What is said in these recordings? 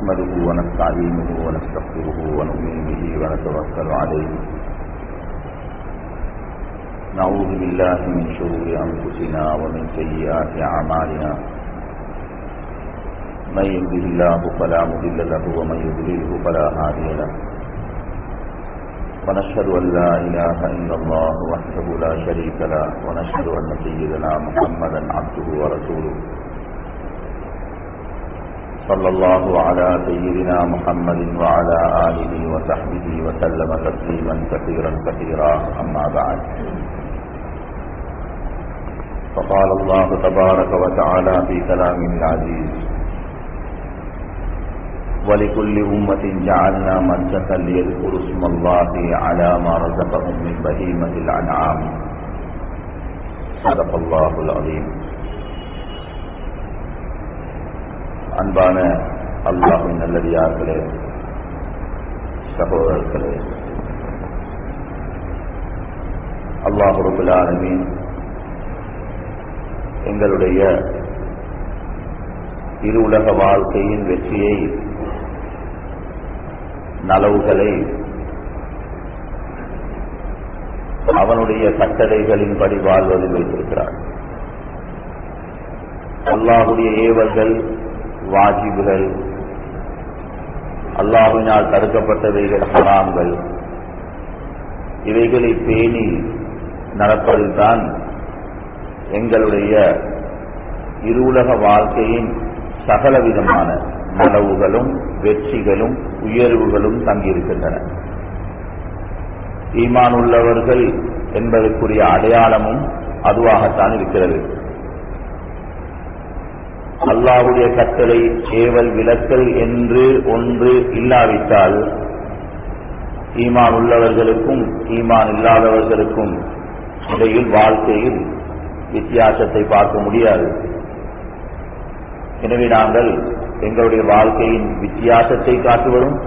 نحمده ونستعينه ونستغفره ونؤمن به ونتوكل عليه. نعوذ بالله من شرور أنفسنا ومن سيئات أعمالنا. من يهده الله فلا مضل له ومن يضلله فلا هادي له. ونشهد أن لا إله إلا الله وحده لا شريك له ونشهد أن سيدنا محمدا عبده ورسوله. صلى الله على سيدنا محمد وعلى آله وصحبه وسلم تسليما كثيرا كثيرا. أما بعد. فقال الله تبارك وتعالى في كلامه العزيز ولكل أمة جعلنا منسكا ليذكروا اسم الله على ما رزقهم من بهيمة الأنعام. صدق الله العظيم. அன்பான அல்லாஹின் நல்லடியார்களே சகோதரர்களே அல்லாஹு ரபுல்லாலமீன் எங்களுடைய இரு உலக வாழ்க்கையின் வெற்றியை நலவுகளை அவனுடைய கட்டளைகளின்படி வாழ்வதில் வைத்திருக்கிறார். அல்லாஹுடைய ஏவல்கள் வாஜிபுகள். அல்லாஹினால் தடுக்கப்பட்டவைகள் ஹராம்கள். இவைகளை பேணி நடப்பதில்தான் எங்களுடைய இருவுலக வாழ்க்கையின் சகலவிதமான நலவுகளும் வெற்றிகளும் உயர்வுகளும் தங்கியிருக்கின்றன. ஈமான் உள்ளவர்கள் என்பதற்குரிய அடையாளமும் அதுவாகத்தான் இருக்கிறது. அல்லாவுடைய கட்டளை ஏவல் விளக்கல் என்று ஒன்று இல்லாவிட்டால் ஈமான் உள்ளவர்களுக்கும் ஈமான் இல்லாதவர்களுக்கும் இடையில் வாழ்க்கையில் வித்தியாசத்தை பார்க்க முடியாது. எனவே நாங்கள் எங்களுடைய வாழ்க்கையின் வித்தியாசத்தை காட்டுவதும்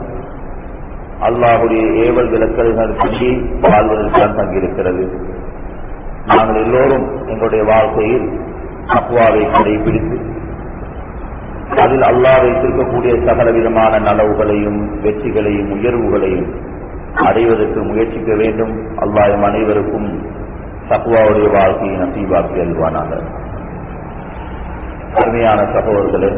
அல்லாஹுடைய ஏவல் விளக்கல்கள் பற்றி வாழ்வதற்கான் தங்கியிருக்கிறது நாங்கள் எல்லோரும் எங்களுடைய வாழ்க்கையில் அப்வாவை கடைபிடித்து அதில் அல்லாஹ் வைத்திருக்கக்கூடிய சகல விதமான நலவுகளையும் வெற்றிகளையும் உயர்வுகளையும் அடைவதற்கு முயற்சிக்க வேண்டும். அல்லாஹும் அனைவருக்கும் தக்குவாவுடைய வாழ்க்கையை நசீவாக்கி அல்வானாக அருமையான சகோதரர்களே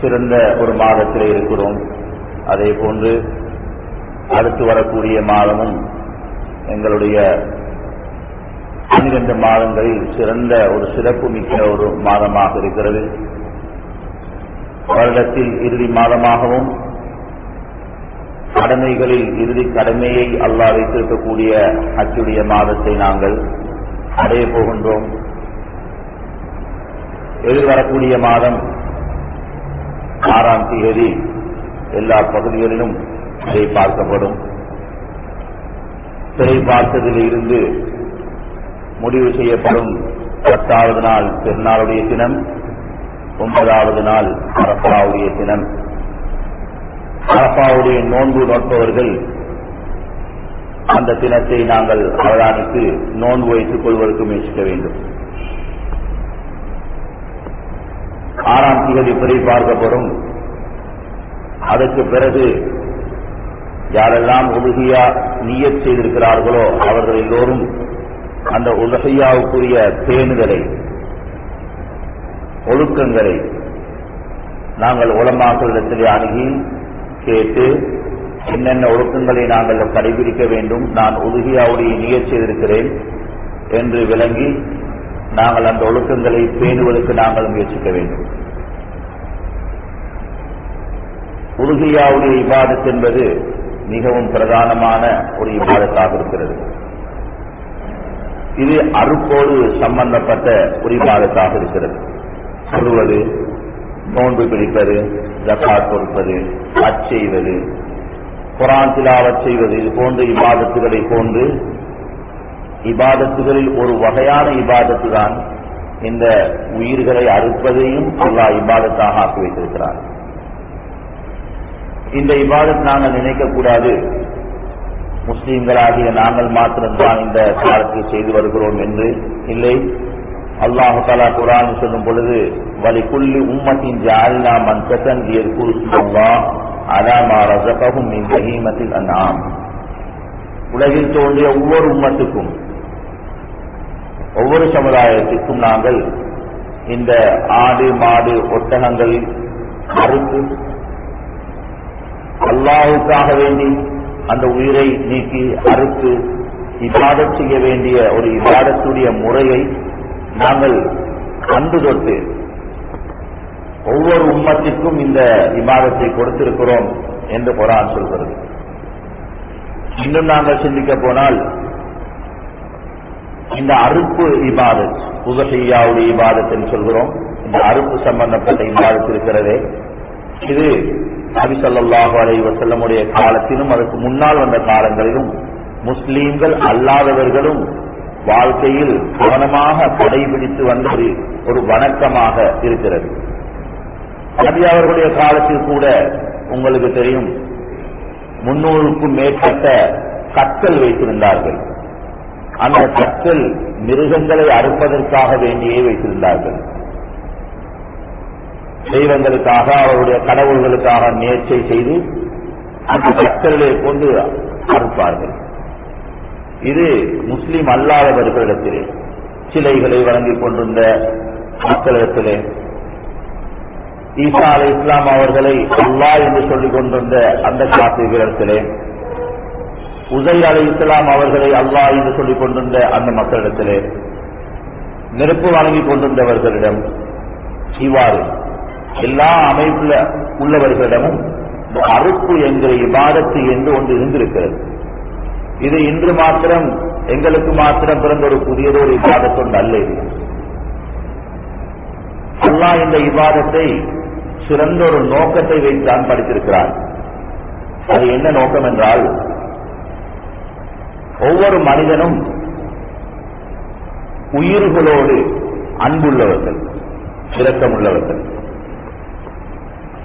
சிறந்த ஒரு மாதத்தில் இருக்கிறோம். அதே போன்று அடுத்து வரக்கூடிய மாதமும் எங்களுடைய பன்னிரண்டு மாதங்களில் சிறந்த ஒரு சிறப்பு மிக்க ஒரு மாதமாக இருக்கிறது. வருடத்தில் இறுதி மாதமாகவும் கடமைகளில் இறுதி கடமையை அல்லா வைத்திருக்கக்கூடிய அச்சுடைய மாதத்தை நாங்கள் அடைய போகின்றோம். எதிர்வரக்கூடிய மாதம் ஆறாம் தேதி எல்லா பகுதிகளிலும் இதை பார்க்கப்படும். சிறை பார்த்ததில் இருந்து முடிவு செய்யப்படும் பத்தாவது நாள் பெருநாளுடைய தினம் ஒன்பதாவது நாள் அரப்பாவுடைய தினம். அரப்பாவுடைய நோன்பு நோட்பவர்கள் அந்த தினத்தை நாங்கள் அவதானித்து நோன்பு வைத்துக் கொள்வதற்கு முயற்சிக்க வேண்டும். ஆறாம் திகதி பிறை பார்க்கப்படும். அதற்கு பிறகு யாரெல்லாம் உறுதியா நீயத் செய்திருக்கிறார்களோ அவர்கள் எல்லோரும் அந்த உலகையாவுக்குரிய பேணுதலை ஒழுக்கங்களை நாங்கள் உளமாக்களிடத்திலே அணுகி கேட்டு என்னென்ன ஒழுக்கங்களை நாங்கள் கடைபிடிக்க வேண்டும் நான் உலகியாவுடைய நியச் செய்திருக்கிறேன் என்று விளங்கி நாங்கள் அந்த ஒழுக்கங்களை பேணுவதற்கு நாங்கள் முயற்சிக்க வேண்டும். உலகியாவுடைய இபாதத் என்பது மிகவும் பிரதானமான ஒரு இபாதத்தாக இருக்கிறது. இது அறுப்போடு சம்பந்தப்பட்ட குறிபாதத்தாக இருக்கிறது. சொல்லுவது நோன்பு பிடிப்பது ஜக்காத் கொடுப்பது அச்செய்வது குரான் திலாவச் செய்வது இது போன்ற இபாதத்துகளை போன்று இபாதத்துகளில் ஒரு வகையான இபாதத்து தான் இந்த உயிர்களை அறுப்பதையும் அல்லா இபாதத்தாக ஆக்கி வைத்திருக்கிறார் இந்த இபாதத் நாங்கள் நினைக்கக்கூடாது. முஸ்லீம்களாகிய நாங்கள் மாத்திரம்தான் இந்த காலத்தை செய்து வருகிறோம் என்று இல்லை. அல்லாஹு தாலா குரான் சொல்லும் பொழுது வலி குள்ளி உம்மத்தின் ஜாலினா மன்கசன் இயற்குல்லா அலாமா ரசகவும் மின் பஹீமத்தில் அந்நாம் உலகில் தோன்றிய ஒவ்வொரு உம்மத்துக்கும் ஒவ்வொரு சமுதாயத்திற்கும் நாங்கள் இந்த ஆடு மாடு ஒட்டகங்கள் மறுத்து அல்லாவுக்காக வேண்டி அந்த உயிரை நீக்கி அறுத்து இபாதத் செய்ய வேண்டிய ஒரு இபாதத்துடைய முறையை நாங்கள் அன்று தொட்டு ஒவ்வொரு உம்மத்திற்கும் இந்த இபாதத்தை கொடுத்திருக்கிறோம் என்று குரான் சொல்கிறது. இன்னும் நாங்கள் சிந்திக்க போனால் இந்த அறுப்பு இபாதத் புகசையாவுடைய இபாதத் என்று சொல்கிறோம். இந்த அறுப்பு சம்பந்தப்பட்ட இபாதத் இருக்கிறதே. இது நபிசல்லாஹு ஸல்லல்லாஹு வசல்லமுடைய காலத்திலும் அதற்கு முன்னால் வந்த காலங்களிலும் முஸ்லீம்கள் அல்லாதவர்களும் வாழ்க்கையில் கவனமாக கடைபிடித்து வந்தது ஒரு வணக்கமாக இருக்கிறது. நபி அவர்களுடைய காலத்தில் கூட உங்களுக்கு தெரியும் முன்னூறுக்கும் மேற்பட்ட கற்கள் வைத்திருந்தார்கள். அந்த கற்கள் மிருகங்களை அறுப்பதற்காக வேண்டியே வைத்திருந்தார்கள். தெய்வங்களுக்காக அவருடைய கடவுள்களுக்காக முயற்சி செய்து அந்த பக்தர்களை கொண்டு அறுப்பார்கள். இது முஸ்லிம் அல்லாதவர்களிடத்திலே சிலைகளை வழங்கிக் கொண்டிருந்த மக்களிடத்திலே. ஈசா அலை இஸ்லாம் அவர்களை அல்லா என்று சொல்லிக் கொண்டிருந்த அந்த காப்பீர்களிடத்திலே உதய் அலை இஸ்லாம் அவர்களை அல்லா என்று சொல்லிக் கொண்டிருந்த அந்த மக்களிடத்திலே. நெருப்பு வழங்கிக் கொண்டிருந்தவர்களிடம் இவ்வாறு எல்லா அமைப்புல உள்ளவர்களிடமும் அறுப்பு என்கிற இபாதத்து என்று ஒன்று இருந்திருக்கிறது. இது இன்று மாத்திரம் எங்களுக்கு மாத்திரம் பிறந்த ஒரு புதியதொரு இபாதத்தொண்டு அல்ல இது. அல்லா இந்த இபாதத்தை சிறந்த ஒரு நோக்கத்தை வைத்தான் படித்திருக்கிறார். அது என்ன நோக்கம் என்றால் ஒவ்வொரு மனிதனும் உயிர்களோடு அன்புள்ளவர்கள் இரக்கமுள்ளவர்கள்.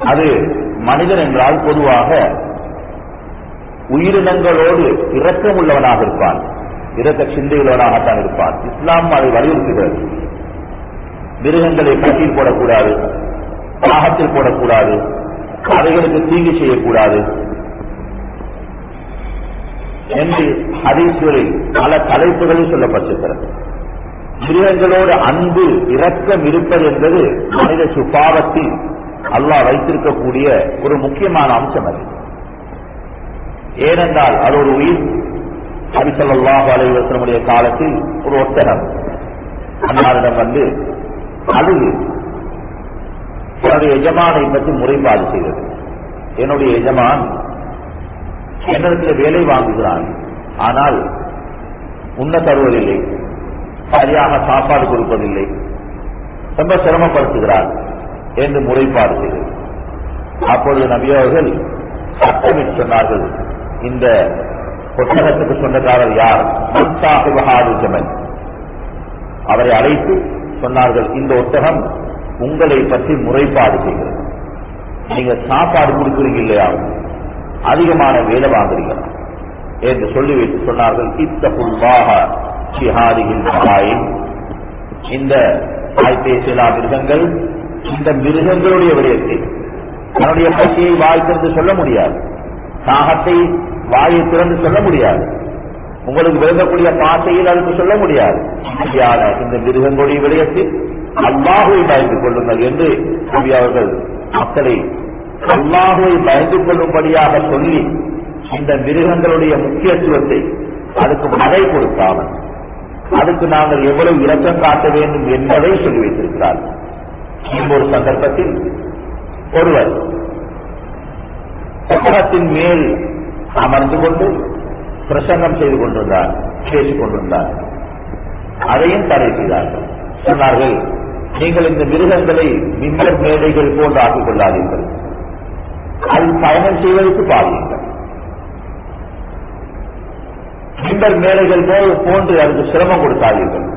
அது மனிதன் என்றால் பொதுவாக உயிரினங்களோடு இரக்கம் உள்ளவனாக இருப்பான். இரக்க சிந்தையுள்ளவனாகத்தான் இருப்பான். இஸ்லாம் அதை வலியுறுத்துகிறது. மிருகங்களை பட்டியில் போடக்கூடாது பாகத்தில் போடக்கூடாது அவைகளுக்கு தீங்கு செய்யக்கூடாது. என்று ஹதீஸ்களில் பல தலைப்புகளில் சொல்லப்பட்டிருக்கிறது. மிருகங்களோடு அன்பு இரக்கம் இருப்பது என்பது மனித சுபாவத்தில் அல்லாஹ் வைத்திருக்கக்கூடிய ஒரு முக்கியமான அம்சம் அது. ஏனென்றால் அது ஒரு உயிர். அபிசல்லாஹ் அலைவசனுடைய காலத்தில் ஒரு ஒட்டகம். அன்னாரிடம் வந்து அது என்னுடைய எஜமானை பற்றி முறைப்பாடு செய்தது. என்னுடைய எஜமான் என்னிடத்தில் வேலை வாங்குகிறான். ஆனால் உண்ண தருவதில்லை. சரியாக சாப்பாடு கொடுப்பதில்லை. ரொம்ப சிரமப்படுத்துகிறார். என்று முறைப்பாடு செய்தது அப்பொழுது நபியவர்கள் சட்டமிட்டு சொன்னார்கள் இந்த புத்தகத்துக்கு சொந்தக்காரர் யார்? முத்தாஹிபஹாது ஜமல் அவரை அழைத்து சொன்னார்கள் இந்த ஒட்டகம் உங்களை பற்றி முறைப்பாடு செய்கிறது. நீங்க சாப்பாடு கொடுக்குறீங்க இல்லையா? அதிகமான வேலை வாங்குறீங்களா என்று சொல்லி வைத்து சொன்னார்கள் இத்தகுல்லாக சிஹாரிகில் சகாயின் இந்த ஆய்பேசிலா மிருகங்கள் இந்த மிருகங்களுடைய விடயத்தில் தன்னுடைய பசியை வாய் திறந்து சொல்ல முடியாது. தாகத்தை வாயை திறந்து சொல்ல முடியாது. உங்களுக்கு விளங்கக்கூடிய பாசையில் அதுக்கு சொல்ல முடியாது. இந்த மிருகங்களுடைய விடயத்தில் அல்லாஹுவை பயந்து கொள்ளுங்கள் என்று நபி அவர்கள் மக்களை அல்லாஹுவை பயந்து கொள்ளும்படியாக சொல்லி இந்த மிருகங்களுடைய முக்கியத்துவத்தை அதுக்கு மழை கொடுக்காமல் அதுக்கு நாங்கள் எவ்வளவு இரக்கம் காட்ட வேண்டும் என்பதை சொல்லி வைத்திருக்கிறார் ஒரு சந்தர்ப்பத்தில் ஒருவர் புத்தகத்தின் மேல் அமர்ந்து கொண்டு பிரசங்கம் செய்து கொண்டிருந்தார் பேசிக் கொண்டிருந்தார். அதையும் தடை செய்தார்கள். சொன்னார்கள் நீங்கள் இந்த மிருகங்களை மின்னர் மேடைகள் போன்று ஆக்கிக் கொள்ளாதீர்கள். அதில் பயணம் செய்வதற்கு பாருங்கள். மின்னர் மேடைகள் போல் போன்று அதுக்கு சிரமம் கொடுத்தாதீர்கள்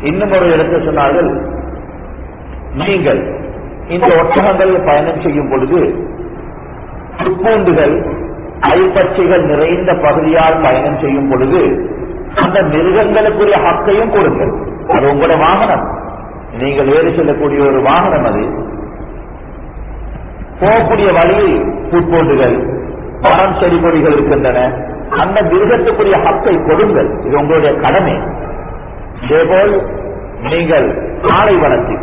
இன்னும் ஒரு இடத்தில் சொன்னார்கள் நீங்கள் இந்த ஒட்டகங்களில் பயணம் செய்யும் பொழுது புற்பூண்டுகள் அல்பச்சைகள் நிறைந்த பகுதியால் பயணம் செய்யும் பொழுது அந்த மிருகங்களுக்குரிய ஹக்கையும் கொடுங்கள். அது உங்களோட வாகனம். நீங்கள் ஏறி செல்லக்கூடிய ஒரு வாகனம் அது. போகக்கூடிய வழியில் புற்பூண்டுகள் மரம் செடி கொடிகள் இருக்கின்றன. அந்த மிருகத்துக்குரிய ஹக்கை கொடுங்கள். இது உங்களுடைய கடமை. இதேபோல் நீங்கள் காலை வளர்த்தி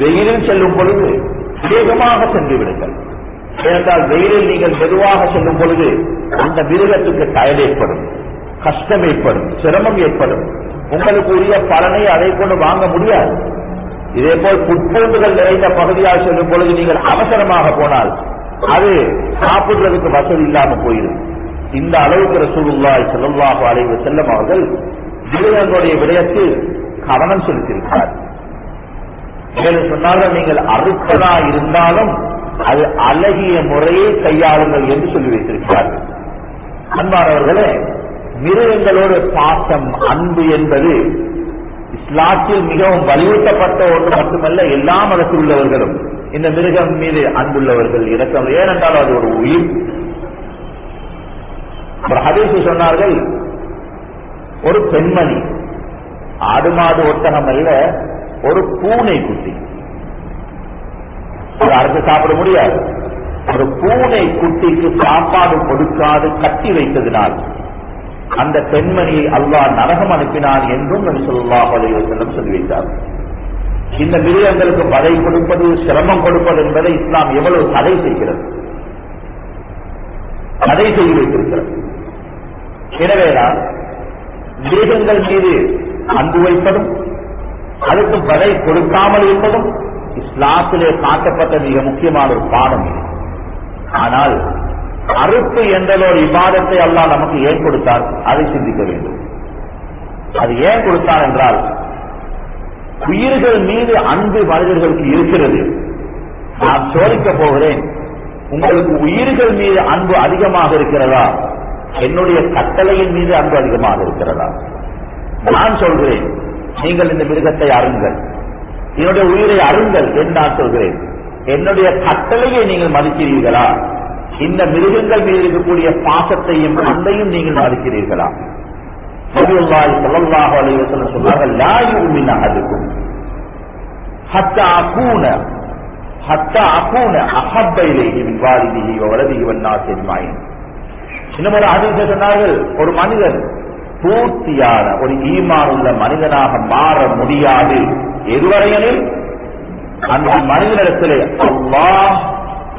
வெயிலில் செல்லும் பொழுது வேகமாக சென்று விடுங்கள். ஏனென்றால் வெயிலில் நீங்கள் மெதுவாக செல்லும் பொழுது அந்த மிருகத்துக்கு டயர்ட் ஏற்படும் கஷ்டம் ஏற்படும் சிரமம் ஏற்படும். உங்களுக்கு உரிய பலனை அதை கொண்டு வாங்க முடியாது. இதே போல் புட்பொழுதுகள் நிறைந்த பகுதியாக செல்லும் பொழுது நீங்கள் அவசரமாக போனால் அது சாப்பிடுறதுக்கு வசதி இல்லாம போயிடும். இந்த அளவுக்கு ரசூலுல்லாய் ஸல்லல்லாஹு அலைஹி செல்லும் அவர்கள் மிருகங்களுடைய விடயத்தில் கவனம் செலுத்தியிருக்கிறார் மேலும் சொன்னாலும் நீங்கள் அறுப்பதா இருந்தாலும் அது அழகிய முறையை கையாளுங்கள் என்று சொல்லி வைத்திருக்கிறார்கள். அன்பானவர்களே மிருகங்களோடு பாசம் அன்பு என்பது இஸ்லாத்தில் மிகவும் வலியுறுத்தப்பட்ட ஒன்று மட்டுமல்ல எல்லா மதத்தில் உள்ளவர்களும். இந்த மிருகம் மீது அன்புள்ளவர்கள் இறக்கம் ஏனென்றால் அது ஒரு உயிர். ஒரு சொன்னார்கள் ஒரு பெண்மணி ஆடு மாடு ஒட்டகம் அல்ல ஒரு பூனை குட்டி. ஒரு அரசு சாப்பிட முடியாது. ஒரு பூனை குட்டிக்கு சாப்பாடு கொடுக்காது கட்டி வைத்ததினால் அந்த பெண்மணியை அல்லா நரகம் அனுப்பினான் என்றும் நபி சொல்லா அலைஹி சொல்லி வைத்தார். இந்த மிருகங்களுக்கு பதை கொடுப்பது சிரமம் கொடுப்பது என்பதை இஸ்லாம் எவ்வளவு தடை செய்கிறது? தடை செய்து வைத்திருக்கிறது. எனவேதான் மிருகங்கள் மீது அன்பு வைப்பதும் அதுக்கு பதை கொடுக்காமல் இருப்பதும் இஸ்லாத்திலே காட்டப்பட்ட மிக முக்கியமான ஒரு பாடம் இது. ஆனால் அறுப்பு என்ற ஒரு விவாதத்தை அல்லா நமக்கு ஏன் கொடுத்தார் அதை சிந்திக்க வேண்டும். அது ஏன் கொடுத்தார் என்றால் உயிர்கள் மீது அன்பு மனிதர்களுக்கு இருக்கிறது. நான் சோதிக்க போகிறேன் உங்களுக்கு உயிர்கள் மீது அன்பு அதிகமாக இருக்கிறதா? என்னுடைய கட்டளையின் மீது அன்பு அதிகமாக இருக்கிறதா? நான் சொல்கிறேன் நீங்கள் இந்த மிருகத்தை அருங்கள். என்னுடைய உயிரை அருங்கள் என்று நான் சொல்கிறேன். என்னுடைய கட்டளையை நீங்கள் மதிக்கிறீர்களா? இந்த மிருகங்கள் மீது இருக்கக்கூடிய பாசத்தையும் அன்பையும் நீங்கள் மதிக்கிறீர்களா? நபியுல்லாஹி ஸல்லல்லாஹு அலைஹி வஸல்லம் சொன்னார்கள் லா யுமின் அஹதுக்கும். ஹத்தா அகூன ஹத்தா அகூன அஹப்ப இலைஹி மின் வாலிதிஹி வ வலதிஹி வன் நாஸ் அஜ்மாயின். இன்னும் ஒரு ஹதீஸை சொன்னார்கள் ஒரு மனிதன் பூர்த்தியான ஒரு ஈமான் உள்ள மனிதனாக மாற முடியாது. எதுவரையனில் அந்த மனிதனிடத்திலே அல்லா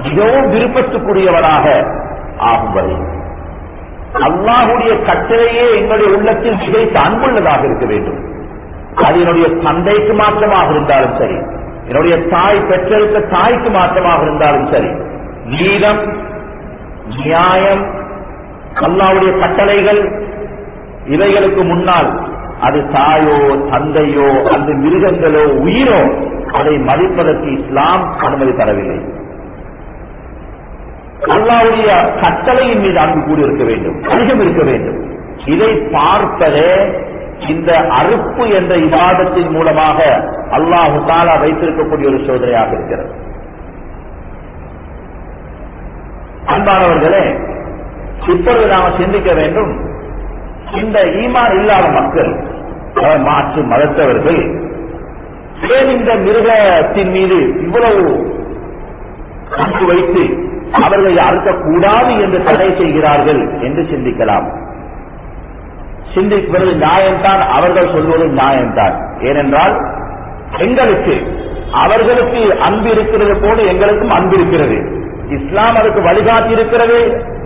மிகவும் விருப்பத்துக்குரியவனாக ஆகும் வரை அல்லாஹுடைய கட்டளையே எங்களுடைய உள்ளத்தில் மிகைத்து அன்புள்ளதாக இருக்க வேண்டும். அது என்னுடைய தந்தைக்கு மாற்றமாக இருந்தாலும் சரி என்னுடைய தாய் பெற்றெடுத்த தாய்க்கு மாற்றமாக இருந்தாலும் சரி நீதம் நியாயம் அல்லாவுடைய கட்டளைகள் இவைகளுக்கு முன்னால் அது தாயோ தந்தையோ அந்த மிருகங்களோ உயிரோ அதை மதிப்பதற்கு இஸ்லாம் அனுமதி தரவில்லை. அல்லாவுடைய கட்டளையின் மீது அன்பு கூடி இருக்க வேண்டும் அதிகம் இருக்க வேண்டும். இதை பார்ப்பதே இந்த அறுப்பு என்ற இவாதத்தின் மூலமாக அல்லாஹு தாலா வைத்திருக்கக்கூடிய ஒரு சோதனையாக இருக்கிறது. அன்பானவர்களே இப்பொழுது நாம சிந்திக்க வேண்டும் இந்த ஈமான் இல்லாத மக்கள் மாற்று மதத்தவர்கள் ஏன் இந்த மிருகத்தின் மீது இவ்வளவு அன்பு வைத்து அவர்களை அறுக்கக்கூடாது என்று தடை செய்கிறார்கள் என்று சிந்திக்கலாம். சிந்திப்பது நியாயம்தான் அவர்கள் சொல்வது நியாயம்தான். ஏனென்றால் எங்களுக்கு அவர்களுக்கு அன்பு இருக்கிறது போல எங்களுக்கும் அன்பு இருக்கிறது. இஸ்லாம் அதுக்கு வழிகாட்டி இருக்கிறது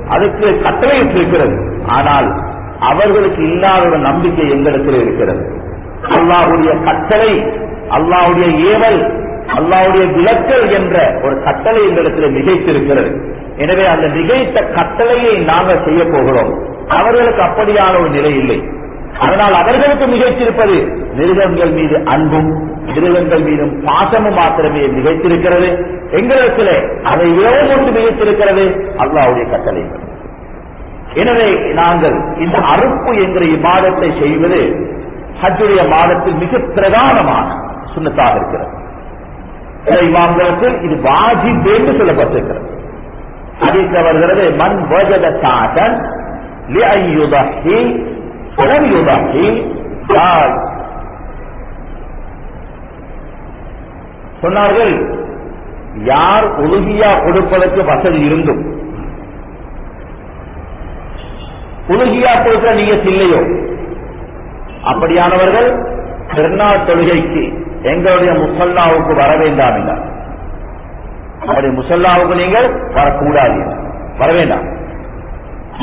அதுக்கு கட்டளையிட்டு இருக்கிறது ஆனால் அவர்களுக்கு இல்லாத ஒரு நம்பிக்கை எங்களுக்கு இருக்கிறது? அல்லாவுடைய கட்டளை அல்லாஹுடைய ஏவல் அல்லாவுடைய விளக்கல் என்ற ஒரு கட்டளை எங்களிடத்தில் மிகைத்திருக்கிறது எனவே அந்த மிகைத்த கட்டளையை நாங்கள் செய்ய போகிறோம். அவர்களுக்கு அப்படியான ஒரு நிலை இல்லை. அதனால் அவர்களுக்கு மிகைத்திருப்பது மிருகங்கள் மீது அன்பும் மிருகங்கள் மீதும் பாசமும் மாத்திரமே மிகைத்திருக்கிறது எங்களிடத்தில் அதை விடவும் ஒன்று மிகைத்திருக்கிறது அல்லாவுடைய கட்டளை. எனவே நாங்கள் இந்த அறுப்பு என்கிற இமாதத்தை செய்வது ஹஜ்ஜுடைய மாதத்தில் மிக பிரதானமான சுண்ணத்தாக இருக்கிறது. சில இமாம்களுக்கு இது வாஜிப் என்று சொல்லப்பட்டிருக்கிறது. அதில் வருகிறது மண் வஜத சாட்டன் லிஐயுதஹி ஃபலம் யுதஹி சொன்னார்கள் யார் ஒழுகியா கொடுப்பதற்கு வசதி இருந்தும் உலுகியா கொடுக்கிற நீயத் இல்லையோ? அப்படியானவர்கள் பெருநாள் தொழுகைக்கு எங்களுடைய முசல்லாவுக்கு வர வேண்டாம் என்றார். நம்முடைய முசல்லாவுக்கு நீங்கள் வரக்கூடாது வர வேண்டாம்.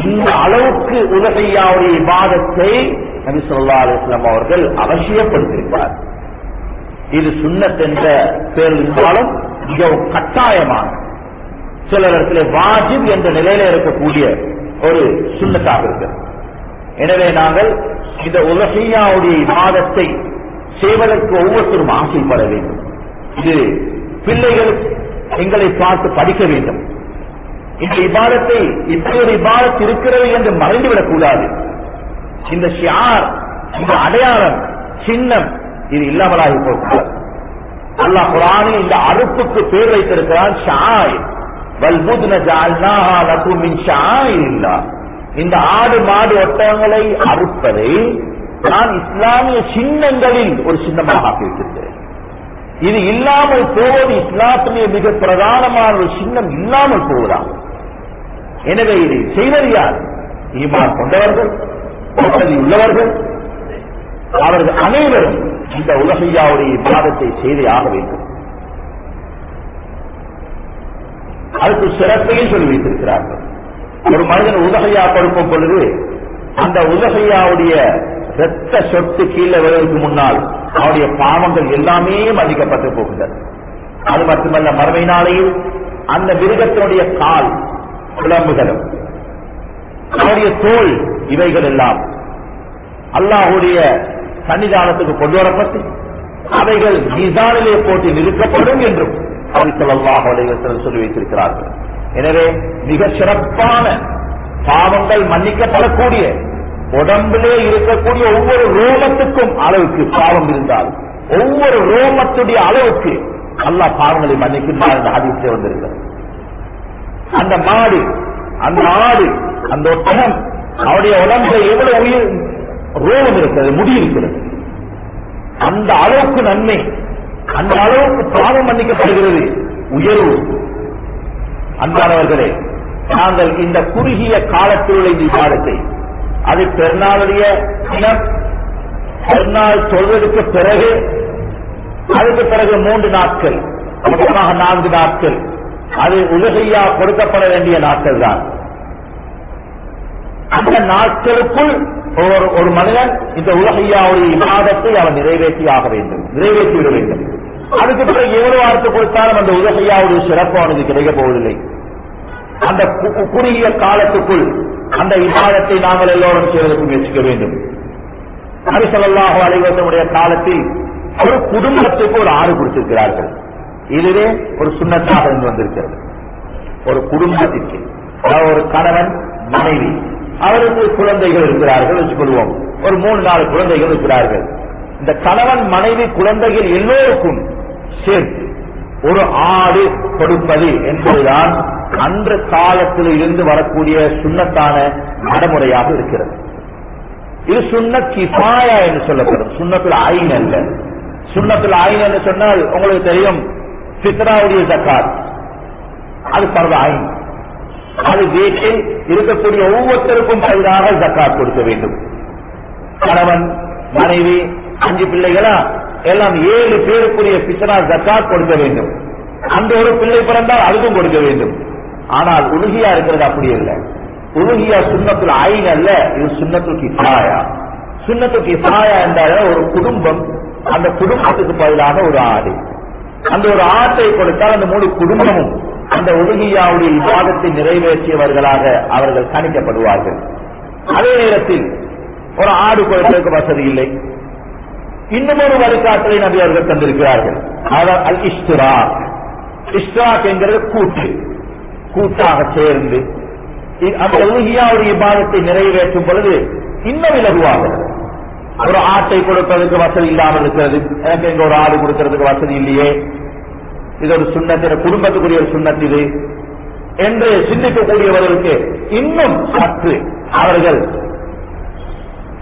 இந்த அளவுக்கு உலகையாவுடைய விவாதத்தை நபி சொல்லா அலுவலாம் அவர்கள் அவசியப்படுத்தியிருக்கிறார். இது சுண்ணத் என்ற பேர் இருந்தாலும் மிகவும் கட்டாயமான சில இடத்துல வாஜிப் என்ற நிலையில இருக்கக்கூடிய ஒரு சுண்ணத்தாக இருக்கிறது. எனவே நாங்கள் இந்த உலகையாவுடைய இபாதத்தை செய்வதற்கு ஒவ்வொருத்தரும் ஆசைப்பட வேண்டும். இது பிள்ளைகள் எங்களை பார்த்து படிக்க வேண்டும். இந்த இபாதத்தை இப்படி ஒரு இபாதத் இருக்கிறது என்று மறைந்துவிடக் கூடாது. இந்த ஷியார் இந்த அடையாளம் சின்னம் இது இல்லாமலாகி போகக்கூடாது. அல்லாஹ் குரானில் இந்த அறுப்புக்கு பேர் வைத்திருக்கிறான் ஷாய் வல்புத்ன ஜால்னாஹா மின் ஷாயில்லா இந்த ஆடு மாடு ஒட்டகங்களை அறுப்பதை நான் இஸ்லாமிய சின்னங்களில் ஒரு சின்னமாக ஆக்கியிருக்கின்றேன். இது இல்லாமல் போவது இஸ்லாத்திலே மிக பிரதானமான ஒரு சின்னம் இல்லாமல் போவதாகும். எனவே இதை செய்வது யார்? ஈமான் கொண்டவர்கள் வசதி உள்ளவர்கள். அவர்கள் அனைவரும் இந்த உலகையாவுடைய பாதத்தை செய்தே ஆக வேண்டும். அதுக்கு சிறப்பையும் சொல்லி வைத்திருக்கிறார்கள். ஒரு மனிதன் உலகையா கொடுக்கும் பொழுது அந்த உலகையாவுடைய ரத்த சொத்து கீழே வருவதற்கு முன்னால் அவருடைய பாவங்கள் எல்லாமே மதிக்கப்பட்டு போகின்றது அது மட்டுமல்ல மறுமையினாலேயும் அந்த மிருகத்தினுடைய கால் குழம்புகளும் அவருடைய தோல் இவைகள் எல்லாம் அல்லாஹுடைய சன்னிதானத்துக்கு கொண்டு வரப்பட்டு அவைகள் மீசானிலே போட்டு நிறுத்தப்படும் என்றும் அல்லாஹ் சொல்லி வைத்திருக்கிறார்கள். எனவே மிக சிறப்பான பாவங்கள் மன்னிக்கப்படக்கூடிய உடம்பிலே இருக்கக்கூடிய ஒவ்வொரு ரோமத்துக்கும் அளவுக்கு பாவம் இருந்தால் ஒவ்வொரு ரோமத்துடைய அளவுக்கு நல்லா பாவங்களை மன்னிக்கின்றார் என்ற அதிர்ச்சியை வந்திருக்கிறது. அந்த மாடு அந்த ஆடு அந்த ஒட்டகம் அவருடைய உடம்புல எவ்வளவு உயிர் ரோமம் இருக்கிறது முடி இருக்கிறது. அந்த அளவுக்கு நன்மை அந்த அளவுக்கு பாவம் மன்னிக்கப்படுகிறது. உயர்வு. அன்பானவர்களே நாங்கள் இந்த குறுகிய காலத்தில் உள்ள இந்த விவாதத்தை அது பெருநாளுடைய தினம் பெருநாள் சொல்வதற்கு பிறகு அதுக்கு பிறகு மூன்று நாட்கள் மொத்தமாக நான்கு நாட்கள் அது உலகையா கொடுக்கப்பட வேண்டிய நாட்கள் தான். அந்த நாட்களுக்குள் ஒரு ஒரு மனிதன் இந்த உலகையாவுடைய விவாதத்தை அவன் நிறைவேற்றி ஆக வேண்டும் நிறைவேற்றிவிட வேண்டும். அதுக்கு பிறகு எவ்வளவு வார்த்தை கொடுத்தாலும் அந்த உலகையாவுடைய சிறப்பு அவனுக்கு கிடைக்க போவதில்லை. அந்த கு- குறுகிய காலத்துக்குள் அந்த இபாதத்தை நாங்கள் எல்லோரும் செய்வதற்கு முயற்சிக்க வேண்டும். அரிசலாக அலைவசமுடைய காலத்தில் ஒரு குடும்பத்துக்கு ஒரு ஆறு கொடுத்திருக்கிறார்கள். இதுவே ஒரு சுண்ணத்தாக இருந்து வந்திருக்கிறது. ஒரு குடும்பத்திற்கு அதாவது ஒரு கணவன் மனைவி அவருக்கு குழந்தைகள் இருக்கிறார்கள் வச்சுக்கொள்வோம். ஒரு மூணு நாலு குழந்தைகள் இருக்கிறார்கள். இந்த கணவன் மனைவி குழந்தைகள் எல்லோருக்கும் ஒரு ஆடு கொடுப்பது என்பதுதான் அன்று காலத்தில் இருந்து வரக்கூடிய சுண்ணத்தான நடைமுறையாக இருக்கிறது. இது சுண்ண கிஃபாயா என்று சொல்லப்படும். சுண்ணத்துல ஆயின் அல்ல. சுண்ணத்துல ஆயின் என்று சொன்னால் உங்களுக்கு தெரியும் சித்ராவுடைய ஜக்காத். அது பரவ ஆயின் அது வீட்டில் இருக்கக்கூடிய ஒவ்வொருத்தருக்கும் பதிலாக ஜக்காத் கொடுக்க வேண்டும். கணவன் மனைவி அஞ்சு பிள்ளைகளா எல்லாம் ஏழு பேருக்குரிய பித்தனா ஜக்காத் கொடுக்க வேண்டும். அந்த ஒரு பிள்ளை பிறந்தால் அதுக்கும் கொடுக்க வேண்டும். ஆனால் உலுகியா இருக்கிறது அப்படி இல்லை. உலுகியா சுண்ணத்தில் ஆயின் அல்ல இது சுண்ணத்துக்கு சாயா சுண்ணத்துக்கு சாயா என்றால ஒரு குடும்பம் அந்த குடும்பத்துக்கு பதிலாக ஒரு ஆடு. அந்த ஒரு ஆட்டை கொடுத்தால் அந்த மூணு குடும்பமும் அந்த உலுகியாவுடைய விவாதத்தை நிறைவேற்றியவர்களாக அவர்கள் கணிக்கப்படுவார்கள். அதே நேரத்தில் ஒரு ஆடு கொடுப்பதற்கு வசதி இல்லை. இன்னும் ஒரு வழிகாட்டலை நபி அவர்கள் தந்திருக்கிறார்கள். அதாவது அல் இஸ்திராக் இஸ்துராக் என்கிறது கூட்டு கூட்டாக சேர்ந்து. இ- அந்த உலகியாவுடைய பாதத்தை நிறைவேற்றும் பொழுது இன்னும் இலகுவாக. ஒரு ஆட்டை கொடுப்பதற்கு வசதி இல்லாமல் இருக்கிறது. எனக்கு எங்க ஒரு ஆடு கொடுக்கிறதுக்கு வசதி இல்லையே. இது ஒரு சுண்ணத்தின குடும்பத்துக்குரிய ஒரு சுண்ணத் இது என்று சிந்திக்கக்கூடியவர்களுக்கு இன்னும் சற்று அவர்கள்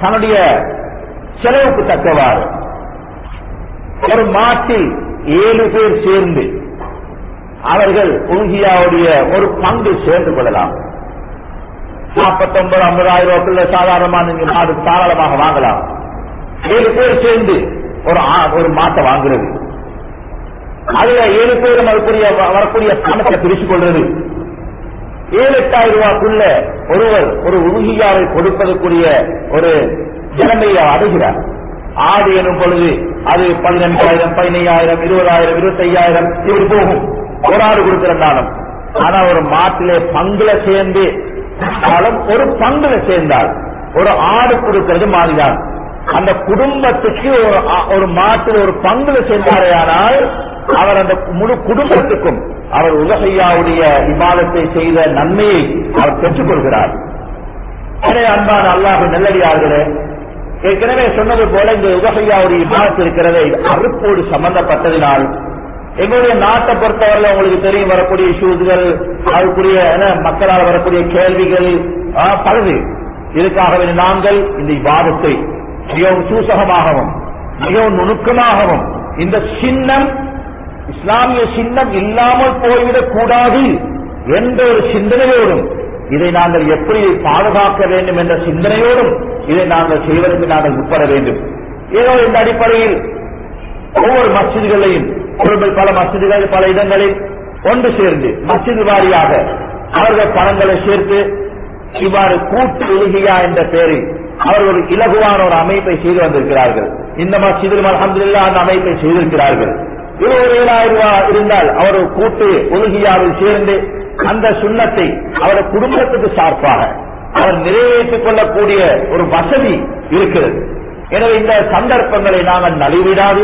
தன்னுடைய செலவுக்கு தக்கவாறு ஒரு மாட்டில் ஏழு பேர் சேர்ந்து அவர்கள் உங்கியாவுடைய ஒரு பங்கு சேர்ந்து கொள்ளலாம். நாற்பத்தொன்பது ஐம்பதாயிரம் ரூபாய்க்குள்ள சாதாரணமான நீங்க மாடு தாராளமாக வாங்கலாம். ஏழு பேர் சேர்ந்து ஒரு ஆ- ஒரு மாட்டை வாங்குறது. அதுல ஏழு பேரும் வரக்கூடிய வரக்கூடிய பணத்தை பிரிச்சு கொள்றது ஏழு எட்டாயிரம் ரூபாய்க்குள்ள ஒருவர் ஒரு உருகியாவை கொடுப்பதற்குரிய ஒரு நிலைமையை அடைகிறார். ஆடு எனும் பொழுது அது பதினஞ்சாயிரம் பதினையாயிரம் இருபதாயிரம் இருபத்தி ஐயாயிரம் இப்படி போகும். ஒரு ஆடு கொடுத்திருந்தாலும். ஆனா ஒரு மாட்டிலே பங்குல சேர்ந்து ஒரு பங்குல சேர்ந்தால் ஒரு ஆடு கொடுக்கிறது மாறிதான். அந்த குடும்பத்துக்கு ஒரு மாட்டில் ஒரு பங்குல சேர்ந்தாரே ஆனால் அவர் அந்த முழு குடும்பத்துக்கும் அவர் உலகையாவுடைய விவாதத்தை செய்த நன்மையை அவர் பெற்றுக் கொள்கிறார். அன்பான அல்லாஹ் நெல்லடியார்களே ஏற்கனவே சொன்னது போல இந்த ஒரு விவாதத்தில் இருக்கிறதை அறுப்போடு சம்பந்தப்பட்டதினால் எங்களுடைய நாட்டை பொறுத்தவரை உங்களுக்கு தெரியும் வரக்கூடிய இஷ்யூஸ்கள் அதுக்குரிய மக்களால் வரக்கூடிய கேள்விகள் பலது. இதுக்காகவே நாங்கள் இந்த வாதத்தை மிகவும் சூசகமாகவும் மிகவும் நுணுக்கமாகவும் இந்த சின்னம் இஸ்லாமிய சின்னம் இல்லாமல் போய்விடக் கூடாது என்ற ஒரு சிந்தனையோடும் இதை நாங்கள் எப்படி பாதுகாக்க வேண்டும் என்ற சிந்தனையோடும் இதை நாங்கள் செய்வதற்கு நாங்கள் முற்பட வேண்டும். ஏதோ இந்த அடிப்படையில் ஒவ்வொரு மசிதிகளையும் பல மசிதிகள் பல இடங்களில் ஒன்று சேர்ந்து மசித் வாரியாக அவர்கள் பணங்களை சேர்த்து இவ்வாறு கூட்டு உலகியா என்ற பெயரில் அவர்கள் ஒரு இலகுவான ஒரு அமைப்பை செய்து வந்திருக்கிறார்கள். இந்த மசிதில் அல்ஹம்துலில்லாஹ் அந்த அமைப்பை செய்திருக்கிறார்கள். இது ஒரு ஏழாயிரம் ரூபாய் இருந்தால் அவர் கூட்டு உலகியாவில் சேர்ந்து அந்த சுண்ணத்தை அவரது குடும்பத்துக்கு சார்பாக அவர் நிறைவேற்றிக் கொள்ளக்கூடிய ஒரு வசதி இருக்கிறது. எனவே இந்த சந்தர்ப்பங்களை நாங்கள் நலிவிடாது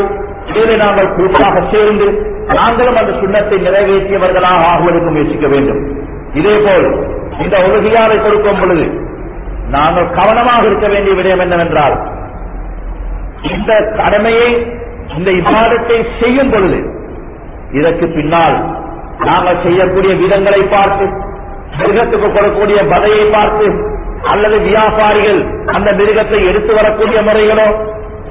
இதில் நாங்கள் கூட்டாக சேர்ந்து நாங்களும் அந்த சுண்ணத்தை நிறைவேற்றியவர்களாக ஆகுவதற்கு முயற்சிக்க வேண்டும். இதே போல் இந்த உலகியாரை கொடுக்கும் பொழுது நாங்கள் கவனமாக இருக்க வேண்டிய விடயம் என்னவென்றால் இந்த கடமையை இந்த இவ்வாதத்தை செய்யும் பொழுது இதற்கு பின்னால் நாங்கள் செய்யக்கூடிய விதங்களை பார்த்து மிருகத்துக்கு கொடுக்கக்கூடிய பதையை பார்த்து அல்லது வியாபாரிகள் அந்த மிருகத்தை எடுத்து வரக்கூடிய முறைகளோ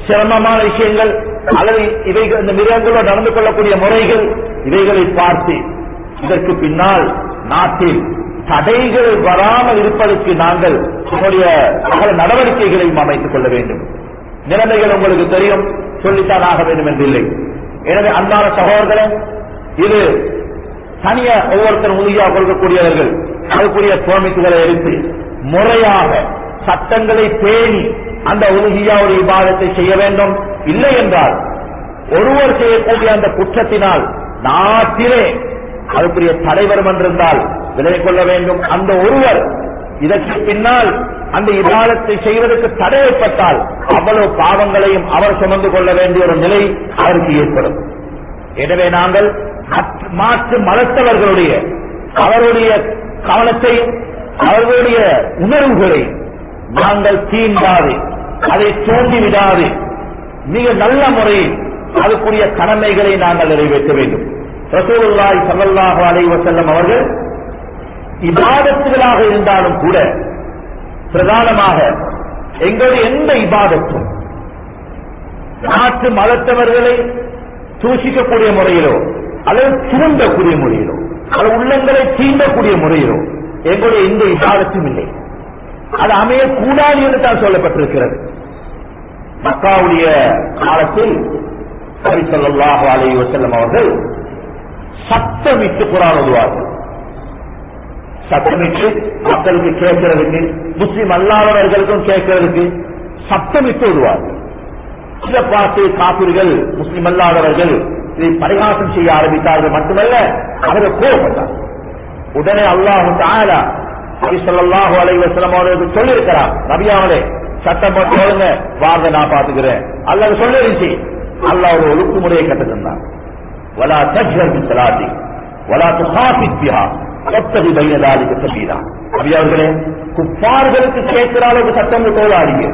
சிரமமான விஷயங்கள் அல்லது இவைகள் இந்த மிருகங்களோடு நடந்து கொள்ளக்கூடிய முறைகள் இவைகளை பார்த்து இதற்கு பின்னால் நாட்டில் தடைகள் வராமல் இருப்பதற்கு நாங்கள் நம்முடைய நடவடிக்கைகளையும் அமைத்துக் கொள்ள வேண்டும். நிலைமைகள் உங்களுக்கு தெரியும் சொல்லித்தான் ஆக வேண்டும் என்றில்லை. எனவே அன்பான சகோதரர்களே இது தனியா ஒவ்வொருத்தரும் உறுதியாக கொடுக்கக்கூடியவர்கள். அதுக்குரிய கோமிக்குகளை எடுத்து முறையாக சட்டங்களை பேணி அந்த உலகியாவுடைய விவாதத்தை செய்ய வேண்டும். இல்லை என்றால் ஒருவர் செய்யக்கூடிய அந்த குற்றத்தினால் நாட்டிலே அதுக்குரிய தலைவர் என்றிருந்தால் விலகிக் கொள்ள வேண்டும். அந்த ஒருவர் இதற்கு பின்னால் அந்த விவாதத்தை செய்வதற்கு தடை ஏற்பட்டால் அவ்வளவு பாவங்களையும் அவர் சுமந்து கொள்ள வேண்டிய ஒரு நிலை அவருக்கு ஏற்படும். எனவே நாங்கள் மாற்று மதத்தவர்களுடைய அவருடைய கவனத்தை அவர்களுடைய உணர்வுகளை நாங்கள் தீண்டாது அதை தூண்டிவிடாது. மிக நல்ல முறையில் அதுக்குரிய கடமைகளை நாங்கள் நிறைவேற்ற வேண்டும். ரசூலுல்லாஹி ஸல்லல்லாஹு அலைவ செல்லம் அவர்கள் இபாதத்துகளாக இருந்தாலும் கூட பிரதானமாக எங்களுடைய எந்த இபாதத்தும் நாட்டு மதத்தவர்களை தூஷிக்கக்கூடிய முறையிலோ அல்லது திருந்தக்கூடிய முறையிலோ அது உள்ளங்களை தீண்டக்கூடிய முறையிலோ எங்களுடைய எந்த இபாதத்தும் இல்லை. அது அமையக்கூடாது என்று தான் சொல்லப்பட்டிருக்கிறது. மக்காவுடைய காலத்தில் நபி அலி வசல்லம் அவர்கள் சத்தமிட்டு குரான் ஓதுவார்கள். சத்தமிட்டு மக்களுக்கு கேட்கறதுக்கு முஸ்லிம் அல்லாதவர்களுக்கும் கேட்கறதுக்கு சத்தமிட்டு ஓதுவார்கள். இதை பார்த்து காப்பீர்கள் முஸ்லிம் அல்லாதவர்கள் இதை பரிகாசம் செய்ய ஆரம்பித்தார்கள் மட்டுமல்ல அவர்கள் கோபப்பட்டார் உடனே அல்லாஹு தாரா அபிசல்லாஹு அலைவசலம் அவர்களுக்கு சொல்லியிருக்கிறார். ரவியாவலே சட்டம் போட்டுங்க வாங்க நான் பாத்துக்கிறேன் அல்லது சொல்லிருச்சு. அல்ல ஒரு ஒழுக்குமுறையை கற்றுக்கின்றான் வலா தஜ்ஹர் சலாதி வலா துஹாஃபித் பிஹா ஒத்தகி பைனதாலிக்கு சபீரா அபியாவர்களே குப்பார்களுக்கு கேட்கிற அளவுக்கு சட்டம் தோலாதீங்க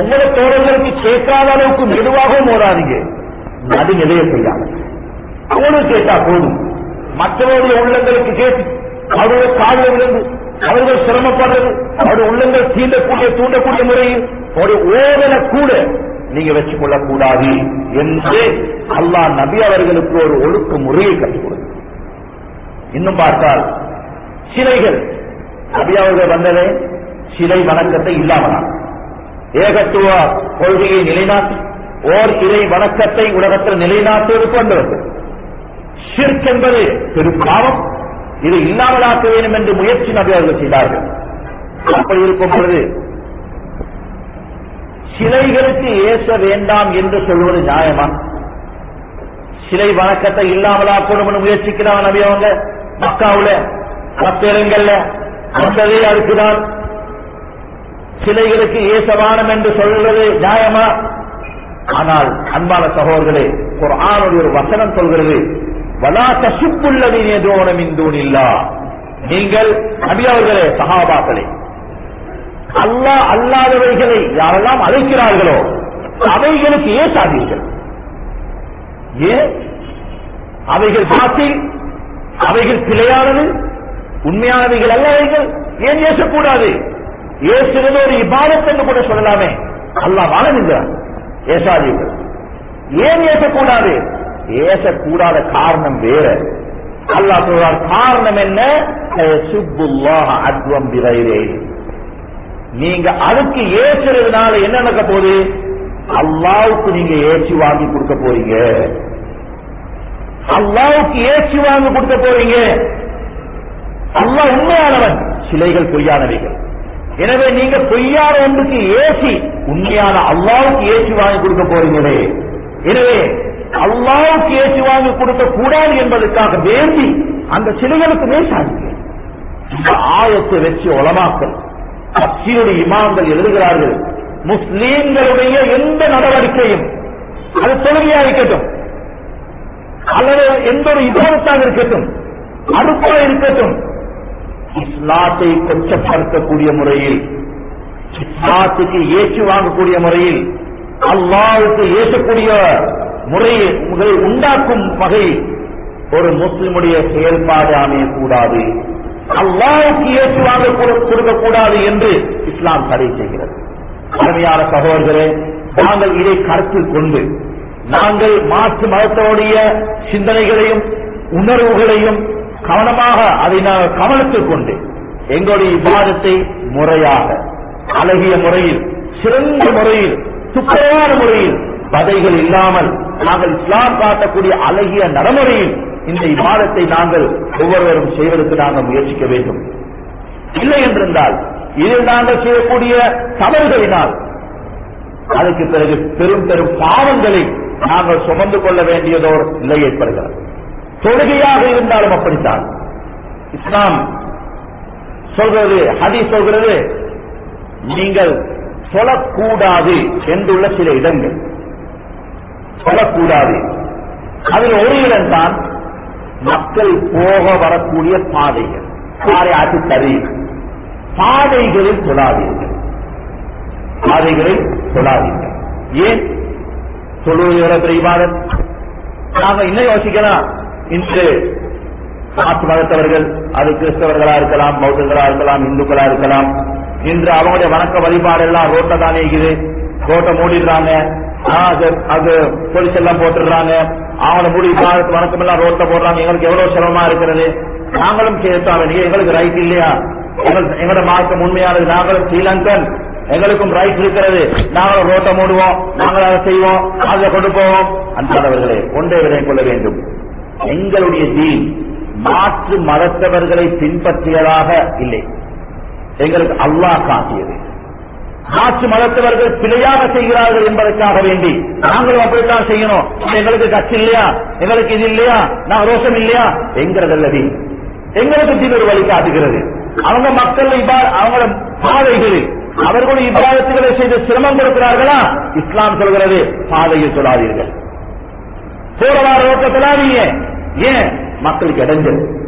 உங்களை தோழர்களுக்கு கேட்காத அளவுக்கு மெதுவாகவும் ஓடாதீங்க. அது நிலைய செய்யாது அவனும் கேட்டா போதும். மற்றவருடைய உள்ளங்களுக்கு கேட்டு அவருடைய காலில் விழுந்து அவர்கள் சிரமப்படுறது அவருடைய உள்ளங்கள் தீண்டக்கூடிய தூண்டக்கூடிய முறையில் ஒரு ஓதனை கூட நீங்க வச்சுக் கொள்ளக்கூடாது என்று அல்லாஹ் நபி அவர்களுக்கு ஒரு ஒழுக்க முறையை கற்றுக் கொடுக்கும் இன்னும் பார்த்தால் சிலைகள் நபி அவர்கள் வந்ததே சிலை வணக்கத்தை இல்லாமலாம் ஏகத்துவ கொள்கையை நிலைநாட்டி ஓர் இறை வணக்கத்தை உலகத்தில் நிலைநாட்டுவது வந்தவர்கள் ஷிர்க் என்பது பெரும்பாவம் இதை இல்லாமலாக்க வேண்டும் என்று முயற்சி நபி அவர்கள் செய்தார்கள். அப்படி இருக்கும் பொழுது சிலைகளுக்கு ஏச வேண்டாம் என்று சொல்வது நியாயமா? சிலை வணக்கத்தை இல்லாமலாக்கணும் முயற்சிக்கிறான் நபி அவங்க மக்காவுல மற்ற இடங்கள்ல வந்ததே அதுக்குதான் சிலைகளுக்கு ஏசவானம் என்று சொல்வது நியாயமா? ஆனால் அன்பான சகோதரர்களே குர்ஆனுடைய ஒரு வசனம் சொல்கிறது வலா தோணம் இந்தூன் இல்லா நீங்கள் நபி சகாபாக்களே அல்லா அல்லாதவைகளை யாரெல்லாம் அழைக்கிறார்களோ அவைகளுக்கு ஏசாதீர்கள் ஏன்? அவைகள் பாத்தில் அவைகள் பிழையானது உண்மையானவைகள் அல்ல அவைகள். ஏன் ஏசக்கூடாது ஏசுகிறது ஒரு இபாதத் என்று கூட சொல்லலாமே. அல்லாஹ் வாழவில்லை ஏசாதீர்கள். ஏன் ஏசக்கூடாது? ஏசக்கூடாத காரணம் வேற. அல்லாஹ் சொல்றார் காரணம் என்ன? அத்வம் நீங்க அதுக்கு ஏசுறதுனால என்ன நடக்க போகுது? அல்லாவுக்கு நீங்க ஏற்றி வாங்கி கொடுக்க போறீங்க. அல்லாவுக்கு ஏற்றி வாங்கி கொடுக்க போறீங்க. அல்லா உண்மையானவன். சிலைகள் பொய்யானவைகள். எனவே நீங்க பொய்யான ஒன்றுக்கு ஏசி உண்மையான அல்லாவுக்கு ஏசி வாங்கி கொடுக்க போறீங்களே. எனவே அல்லாவுக்கு ஏசி வாங்கி கொடுக்க கூடாது என்பதற்காக வேண்டி அந்த சிலைகளுக்கு மேசாங்க இந்த ஆயத்தை வச்சு உளமாக்கல் கட்சியுடைய இமாம்கள் எழுதுகிறார்கள் முஸ்லீம்களுடைய எந்த நடவடிக்கையும் அது தொழுகையா இருக்கட்டும் அல்லது எந்த ஒரு இபாதத்தாக இருக்கட்டும் அடுப்பா இருக்கட்டும் இஸ்லாத்தை கொச்சப்படுத்தக்கூடிய முறையில் இஸ்லாத்துக்கு ஏற்று வாங்கக்கூடிய முறையில் அல்லாவுக்கு ஏற்றக்கூடிய முறையை உங்களை உண்டாக்கும் வகை ஒரு முஸ்லிமுடைய செயல்பாடு அமையக்கூடாது. அல்லாவுக்கு ஏற்று வாங்க கொடுக்கக்கூடாது என்று இஸ்லாம் தடை செய்கிறது. அருமையான சகோதரர்களே நாங்கள் இதை கருத்தில் கொண்டு நாங்கள் மாற்று மதத்தோடைய சிந்தனைகளையும் உணர்வுகளையும் கவனமாக அதை நாங்கள் கவனத்தில் கொண்டு எங்களுடைய விவாதத்தை முறையாக அழகிய முறையில் சிறந்த முறையில் துப்பையான முறையில் பதைகள் இல்லாமல் நாங்கள் இஸ்லாம் காட்டக்கூடிய அழகிய நடைமுறையில் இந்த இபாதத்தை நாங்கள் ஒவ்வொருவரும் செய்வதற்கு நாங்கள் முயற்சிக்க வேண்டும். இல்லை என்றிருந்தால் இதில் நாங்கள் செய்யக்கூடிய தவறுகளினால் அதுக்கு பிறகு பெரும் பெரும் பாவங்களை நாங்கள் சுமந்து கொள்ள வேண்டியதோர் நிலை ஏற்படுகிறது தொழுகையாக இருந்தாலும் அப்படித்தான். இஸ்லாம் சொல்றது ஹதி சொல்கிறது நீங்கள் சொல்லக்கூடாது என்றுள்ள சில இடங்கள். சொல்லக்கூடாது. அதில் ஒரு இடம் தான் மக்கள் போக வரக்கூடிய பாதைகள். பாதையாட்டு தறி பாதைகளில் சொல்லாதீர்கள் பாதைகளில் சொல்லாதீர்கள் ஏன்? தொழுகிற பிரிவாதம் நாம இன்னும் யோசிக்கலாம் இன்று மாற்று மதத்தவர்கள் அது கிறிஸ்தவர்களா இருக்கலாம் பௌத்தர்களா இருக்கலாம் இந்துக்களா இருக்கலாம். இன்று அவங்களுடைய வணக்க வழிபாடு எல்லாம் ரோட்டை தானே இருக்குது. ரோட்டை மூடிடுறாங்க. அது போலீஸ் எல்லாம் போட்டுடுறாங்க. அவங்கள மூடி வணக்கம் எல்லாம் ரோட்ட போடுறாங்க. எங்களுக்கு எவ்வளவு சிரமமா இருக்கிறது. நாங்களும் சேர்த்தாங்க நீங்க எங்களுக்கு ரைட் இல்லையா? எங்களோட மார்க்கம் உண்மையானது. நாங்களும் ஸ்ரீலங்கன். எங்களுக்கும் ரைட் இருக்கிறது. நாங்களும் ரோட்டை மூடுவோம். நாங்கள் அதை செய்வோம். அதை கொண்டு போவோம். அன்பானவர்களே ஒன்றை விதை கொள்ள வேண்டும். எங்களுடைய தீன். மாற்று மதத்தவர்களை பின்பற்றியதாக இல்லை. எங்களுக்கு அல்லாஹ் காட்டியது. மாற்று மதத்தவர்கள் பிழையாக செய்கிறார்கள் என்பதற்காக வேண்டி நாங்களும் அப்படித்தான் செய்யணும். எங்களுக்கு கட்சி இல்லையா? எங்களுக்கு இது இல்லையா? நான் ரோஷம் இல்லையா? என்கிறதல்லது எங்களுக்கு தீன் ஒரு வழி காட்டுகிறது. அவங்க மக்கள் அவங்களோட பாதைகளில் அவர்களுடைய இபாதத்துகளை செய்து சிரமம் கொடுக்கிறார்களா? இஸ்லாம் சொல்கிறது பாதையில் சொல்லாதீர்கள். போரவார ரோட்ட ஏன்? மக்களுக்கு இடைஞ்சல்.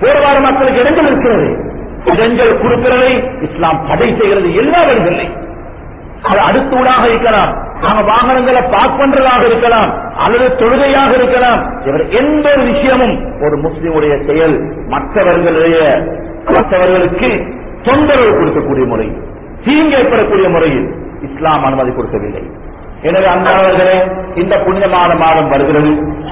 போரவார மக்களுக்கு இடைஞ்சல் இருக்கிறது. இடைஞ்சல் கொடுக்கிறதை இஸ்லாம் தடை செய்கிறது. எல்லா வழிகளை அது அடுத்தூடாக இருக்கலாம். நாம வாகனங்களை பார்க் பண்றதாக இருக்கலாம். அல்லது தொழுகையாக இருக்கலாம். இவர் எந்த ஒரு விஷயமும் ஒரு முஸ்லிமுடைய செயல் மற்றவர்களுடைய மற்றவர்களுக்கு தொந்தரவு கொடுக்கக்கூடிய முறை தீங்கு ஏற்படக்கூடிய முறையில் இஸ்லாம் அனுமதி கொடுக்கவில்லை. எனவே அன்பாளர்களே இந்த புனிதமான மாதம் வருகிறது.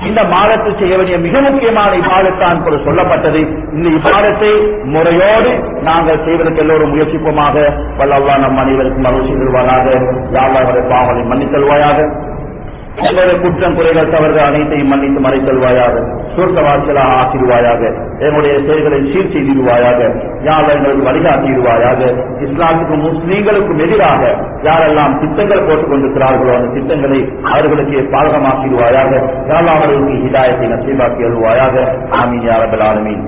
இந்த மாதத்தில் செய்ய வேண்டிய மிக முக்கியமான இப்பாடத்தான் கூட சொல்லப்பட்டது. இந்த இப்பாடத்தை முறையோடு நாங்கள் செய்வதற்கு எல்லோரும் முயற்சிப்போமாக. வல்லவா நம் அனைவருக்கும் அருள் செய்திருவாராக யாவாக பாவலை மன்னித்தல்வாயாக எங்களுடைய குற்றம் குறைகள் தவறுகள் அனைத்தையும் மன்னித்து மறை செல்வாயாக வாசலாக ஆக்கிடுவாயாக எங்களுடைய செயல்களை சீர் செய்திடுவாயாக யார் எங்களுக்கு வழிகாட்டிடுவாயாக இஸ்லாமுக்கும் முஸ்லீம்களுக்கும் எதிராக யாரெல்லாம் திட்டங்கள் போட்டுக் கொண்டிருக்கிறார்களோ அந்த திட்டங்களை அவர்களுக்கு பாதகமாக்கிடுவாயாக யாரெல்லாம் அவர்களுக்கு ஹிதாயத்தை நசீபாக்கி அருள்வாயாக ஆமீன் யாரபல் ஆலமீன்.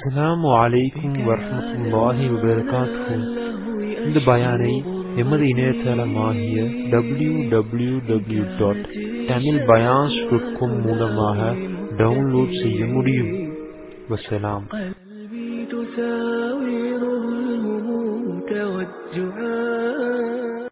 அஸ்லாம் வலைக்கும் வரமத்துல்லாஹி வபரகாத்துஹு இந்த பயானை எமது இணையதளமாகிய W W W dot Tamil பயான்ஸ் dot com மூலமாக டவுன்லோட் செய்ய முடியும். வசலாம்